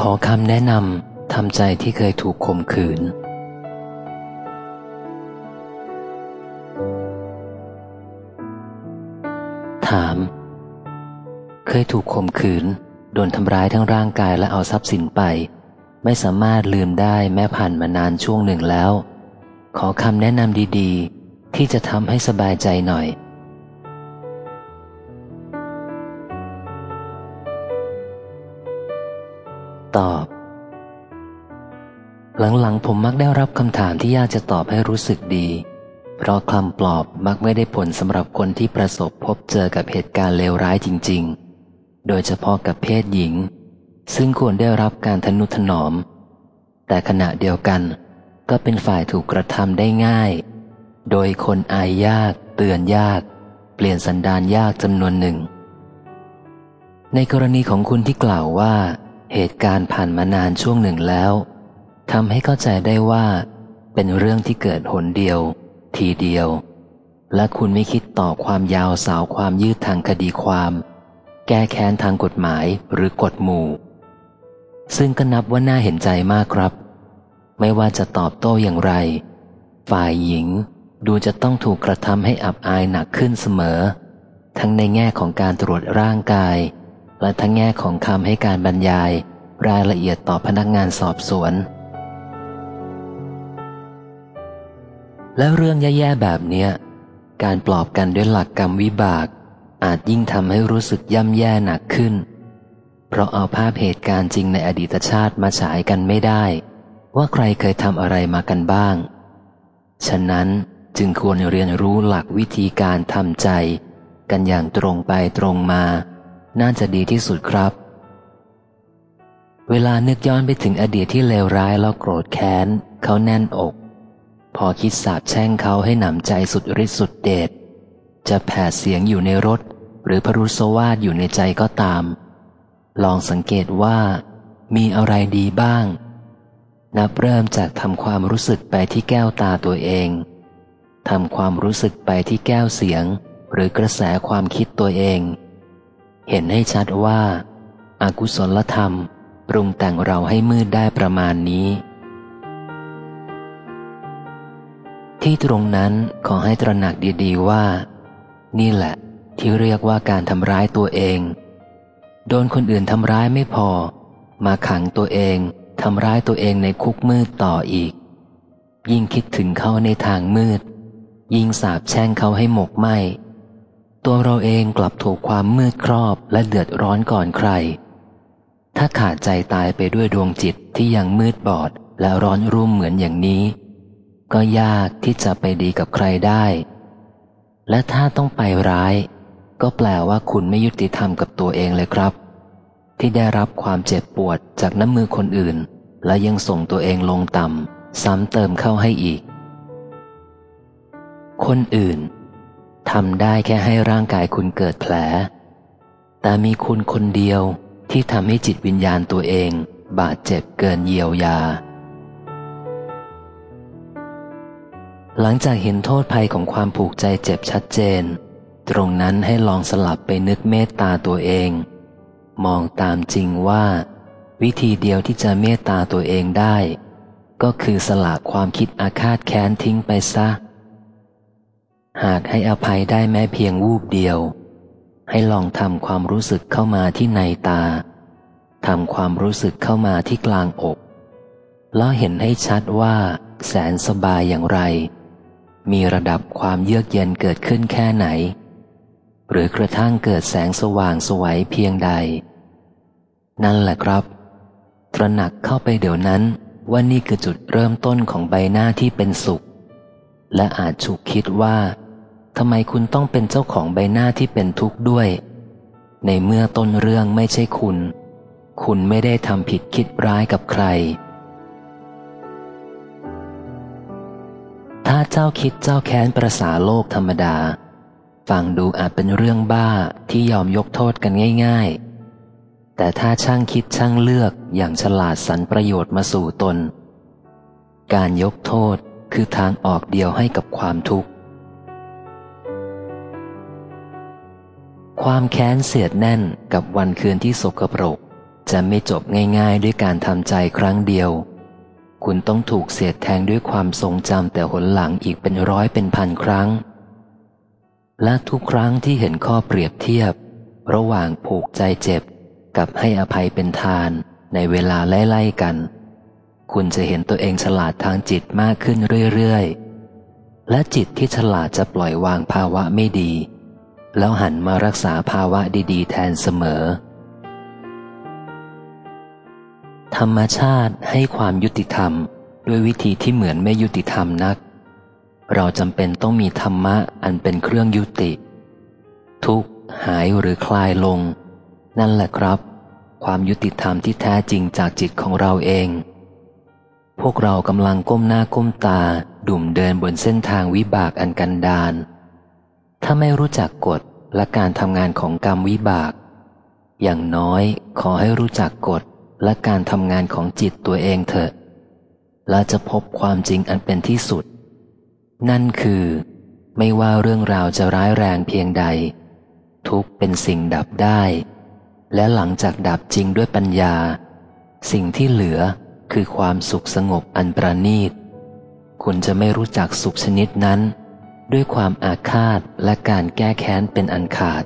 ขอคำแนะนำทำใจที่เคยถูกข่มขืน ถาม เคยถูกข่มขืน โดนทำร้ายทั้งร่างกายและเอาทรัพย์สินไป ไม่สามารถลืมได้แม้ผ่านมานานช่วงหนึ่งแล้ว ขอคำแนะนำดี ๆ ที่จะทำให้สบายใจหน่อย ตอบ หลังๆผมมักได้รับคำถามที่ยากจะตอบให้รู้สึกดี เพราะคำปลอบมักไม่ได้ผลสำหรับคนที่ประสบพบเจอกับเหตุการณ์เลวร้ายจริง ๆ โดยเฉพาะกับเพศหญิง ซึ่งควรได้รับการทนุถนอม แต่ขณะเดียวกัน ก็เป็นฝ่ายถูกกระทำได้ง่าย โดยคนอายยาก เตือนยาก เปลี่ยนสันดานยากจำนวนหนึ่งในกรณีของคุณที่กล่าวว่า เหตุการณ์ผ่านมานานช่วงหนึ่งแล้วทำให้เข้าใจได้ว่า เป็นเรื่องที่เกิดหนเดียว ทีเดียว และคุณไม่คิดต่อความยาวสาวความยืดทางคดีความ แก้แค้นทางกฎหมายหรือกฎหมู่ ซึ่งก็นับว่าน่าเห็นใจมากครับ ไม่ว่าจะตอบโต้อย่างไร ฝ่ายหญิงดูจะต้องถูกกระทำให้อับอายหนักขึ้นเสมอ ทั้งในแง่ของการตรวจร่างกาย และทั้งแง่ของคำให้การบรรยาย รายละเอียดต่อพนักงานสอบสวน และเรื่องแย่ๆแบบเนี้ย การปลอบกันด้วยหลักกรรมวิบาก อาจยิ่งทำให้รู้สึกย่ำแย่หนักขึ้น เพราะเอาภาพเหตุการณ์จริงในอดีตชาติมาฉายกันไม่ได้ ว่าใครเคยทำอะไรมากันบ้าง ฉะนั้นจึงควรเรียนรู้หลักวิธีการทำใจ กันอย่างตรงไปตรงมา น่าจะดีที่สุดครับ เวลานึกย้อนไปถึงอดีตที่เลวร้ายแล้วโกรธแค้นเขาแน่นอก พอคิดสาบแช่งเขาให้หนำใจสุดฤทธิ์สุดเดชจะแผ่เสียงอยู่ในรถ หรือพรุสวาดอยู่ในใจก็ตาม ลองสังเกตว่า มีอะไรดีบ้าง นับเริ่มจากทำความรู้สึกไปที่แก้วตาตัวเองทำความรู้สึกไปที่แก้วเสียง หรือกระแสความคิดตัวเอง เห็นให้ชัดว่าอากุศลธรรมปรุงแต่งเราให้มืดได้ประมาณนี้ ที่ตรงนั้นขอให้ตระหนักดีๆว่า นี่แหละที่เรียกว่าการทำร้ายตัวเอง โดนคนอื่นทำร้ายไม่พอ มาขังตัวเองทำร้ายตัวเองในคุกมืดต่ออีก ยิ่งคิดถึงเขาในทางมืด ยิ่งสาบแช่งเขาให้หมกไหม ตัวเราเองกลับถูกความมืดครอบและเดือดร้อนก่อนใคร ถ้าขาดใจตายไปด้วยดวงจิตที่ยังมืดบอดและร้อนรุ่มเหมือนอย่างนี้ ก็ยากที่จะไปดีกับใครได้ และถ้าต้องไปร้าย ก็แปลว่าคุณไม่ยุติธรรมกับตัวเองเลยครับ ที่ได้รับความเจ็บปวดจากน้ำมือคนอื่น และยังส่งตัวเองลงต่ำซ้ำเติมเข้าให้อีก คนอื่น ทำได้แค่ให้ร่างกายคุณเกิดแผล แต่มีคุณคนเดียวที่ทำให้จิตวิญญาณตัวเอง บาดเจ็บเกินเยียวยา หลังจากเห็นโทษภัยของความผูกใจเจ็บชัดเจน ตรงนั้นให้ลองสลับไปนึกเมตตาตัวเอง มองตามจริงว่า วิธีเดียวที่จะเมตตาตัวเองได้ ก็คือสละความคิดอาฆาตแค้นทิ้งไปซะ หากให้อภัยได้แม้เพียงวูบเดียว ให้ลองทำความรู้สึกเข้ามาที่ในตาทำความรู้สึกเข้ามาที่กลางอก แล้วเห็นให้ชัดว่า แสนสบายอย่างไร มีระดับความเยือกเย็นเกิดขึ้นแค่ไหน หรือกระทั่งเกิดแสงสว่างสวัยเพียงใด นั่นแหละครับ ตระหนักเข้าไปเดี๋ยวนั้นว่านี่คือจุดเริ่มต้นของใบหน้าที่เป็นสุข และอาจฉุกคิดว่า ทำไมคุณต้องเป็นเจ้าของใบหน้าที่เป็นทุกข์ด้วย ในเมื่อต้นเรื่องไม่ใช่คุณ คุณไม่ได้ทำผิดคิดร้ายกับใคร ถ้าเจ้าคิดเจ้าแค้นประสาโลกธรรมดา ฟังดูอาจเป็นเรื่องบ้าที่ยอมยกโทษกันง่าย ๆ แต่ถ้าช่างคิดช่างเลือกอย่างฉลาดสรรประโยชน์มาสู่ตน การยกโทษคือทางออกเดียวให้กับความทุกข์ ความแค้นเสียดแน่นกับวันคืนที่สกปรก จะไม่จบง่ายๆ ด้วยการทำใจครั้งเดียว คุณต้องถูกเสียดแทงด้วยความทรงจำแต่หนหลังอีกเป็นร้อยเป็นพันครั้ง และทุกครั้งที่เห็นข้อเปรียบเทียบ ระหว่างผูกใจเจ็บ กับให้อภัยเป็นทานในเวลาไล่ๆกัน คุณจะเห็นตัวเองฉลาดทางจิตมากขึ้นเรื่อยๆ และจิตที่ฉลาดจะปล่อยวางภาวะไม่ดี แล้วหันมารักษาภาวะดีๆ แทนเสมอ ธรรมชาติให้ความยุติธรรมด้วยวิธีที่เหมือนไม่ยุติธรรมนัก เราจำเป็นต้องมีธรรมะอันเป็นเครื่องยุติ ทุกหายหรือคลายลง นั่นแหละครับ ความยุติธรรมที่แท้จริงจากจิตของเราเอง พวกเรากำลังก้มหน้าก้มตา ดุ่มเดินบนเส้นทางวิบากอันกันดาน ถ้าไม่รู้จักกฎและการทำงานของกรรมวิบาก อย่างน้อยขอให้รู้จักกฎและการทำงานของจิตตัวเองเถอะ และจะพบความจริงอันเป็นที่สุด นั่นคือ ไม่ว่าเรื่องราวจะร้ายแรงเพียงใด ทุกเป็นสิ่งดับได้ และหลังจากดับจริงด้วยปัญญา สิ่งที่เหลือคือความสุขสงบอันประณีต คุณจะไม่รู้จักสุขชนิดนั้น ด้วยความอาฆาตและการแก้แค้นเป็นอันขาด